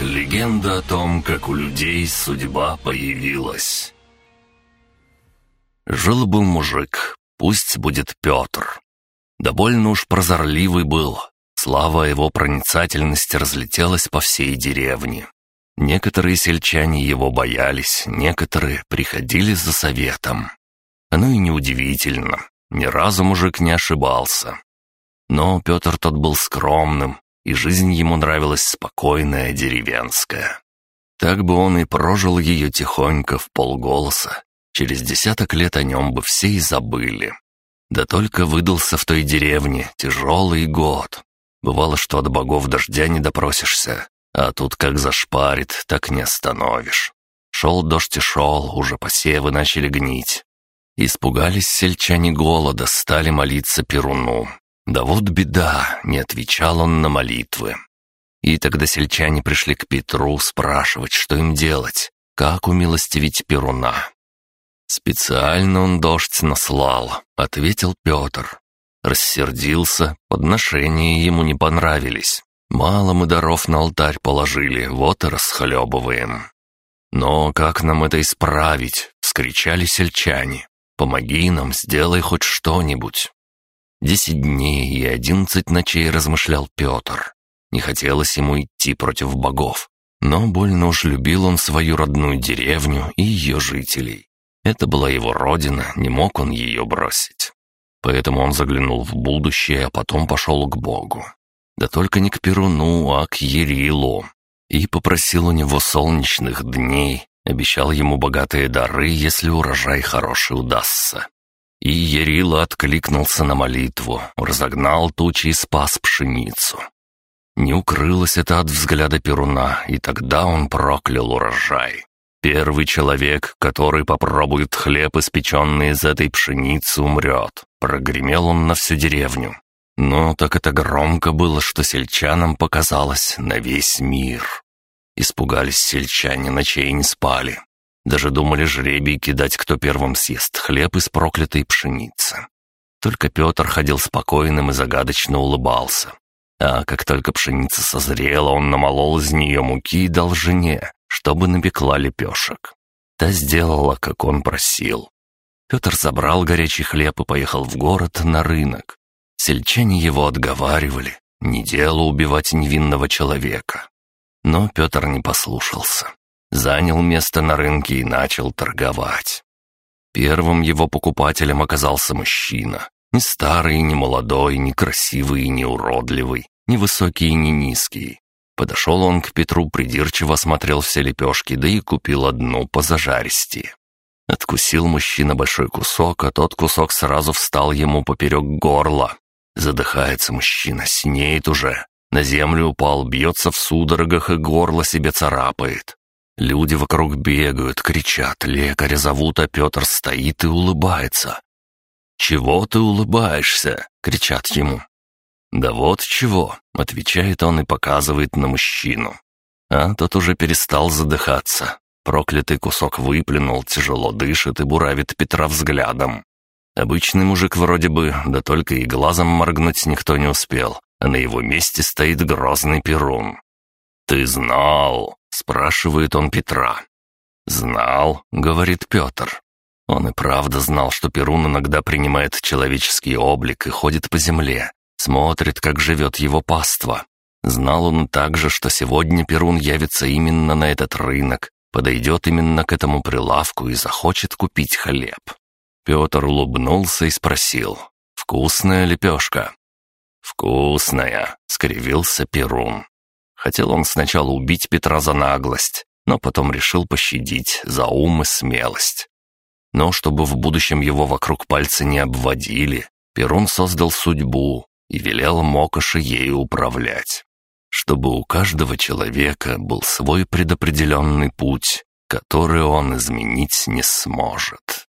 Легенда о том, как у людей судьба появилась. Жил-был мужик, пусть будет Петр. Довольно уж прозорливый был. Слава его проницательности разлетелась по всей деревне. Некоторые сельчане его боялись, некоторые приходили за советом. Оно и неудивительно, ни разу мужик не ошибался. Но Петр тот был скромным, и жизнь ему нравилась спокойная, деревенская. Так бы он и прожил ее тихонько в полголоса. Через десяток лет о нем бы все и забыли. Да только выдался в той деревне тяжелый год. Бывало, что от богов дождя не допросишься, а тут как зашпарит, так не остановишь. Шел дождь и шел, уже посевы начали гнить. Испугались сельчане голода, стали молиться Перуну. Да вот беда, не отвечал он на молитвы. И тогда сельчане пришли к Петру спрашивать, что им делать, как умилостивить Перуна. «Специально он дождь наслал», — ответил Петр. Рассердился, подношения ему не понравились. Мало мы даров на алтарь положили, вот и расхлебываем. «Но как нам это исправить?» — вскричали сельчане. «Помоги нам, сделай хоть что-нибудь». Десять дней и одиннадцать ночей размышлял Петр. Не хотелось ему идти против богов, но больно уж любил он свою родную деревню и ее жителей. Это была его родина, не мог он ее бросить. Поэтому он заглянул в будущее, а потом пошел к Богу. Да только не к Перуну, а к Ерилу. И попросил у него солнечных дней, обещал ему богатые дары, если урожай хороший удастся. И Ярила откликнулся на молитву, разогнал тучи и спас пшеницу. Не укрылось это от взгляда Перуна, и тогда он проклял урожай. Первый человек, который попробует хлеб, испеченный из этой пшеницы, умрет. Прогремел он на всю деревню. Но так это громко было, что сельчанам показалось на весь мир. Испугались сельчане, ночей не спали. Даже думали жребий кидать, кто первым съест хлеб из проклятой пшеницы. Только Петр ходил спокойным и загадочно улыбался. А как только пшеница созрела, он намолол из нее муки и дал жене, чтобы напекла лепешек. Та сделала, как он просил. Петр забрал горячий хлеб и поехал в город на рынок. Сельчане его отговаривали, не дело убивать невинного человека. Но Петр не послушался занял место на рынке и начал торговать. Первым его покупателем оказался мужчина. Не старый, не молодой, не красивый, не уродливый, не высокий не низкий. Подошел он к Петру, придирчиво осмотрел все лепешки, да и купил одну по зажаристи. Откусил мужчина большой кусок, а тот кусок сразу встал ему поперек горла. Задыхается мужчина, синеет уже. На землю упал, бьется в судорогах и горло себе царапает. Люди вокруг бегают, кричат, лекаря зовут, а Петр стоит и улыбается. «Чего ты улыбаешься?» — кричат ему. «Да вот чего», — отвечает он и показывает на мужчину. А тот уже перестал задыхаться. Проклятый кусок выплюнул, тяжело дышит и буравит Петра взглядом. Обычный мужик вроде бы, да только и глазом моргнуть никто не успел, а на его месте стоит грозный Перун. «Ты знал!» Спрашивает он Петра. «Знал», — говорит Петр. Он и правда знал, что Перун иногда принимает человеческий облик и ходит по земле, смотрит, как живет его паства. Знал он также, что сегодня Перун явится именно на этот рынок, подойдет именно к этому прилавку и захочет купить хлеб. Петр улыбнулся и спросил, «Вкусная лепешка?» «Вкусная», — скривился Перун. Хотел он сначала убить Петра за наглость, но потом решил пощадить за ум и смелость. Но чтобы в будущем его вокруг пальца не обводили, Перун создал судьбу и велел Мокоши ею управлять. Чтобы у каждого человека был свой предопределенный путь, который он изменить не сможет.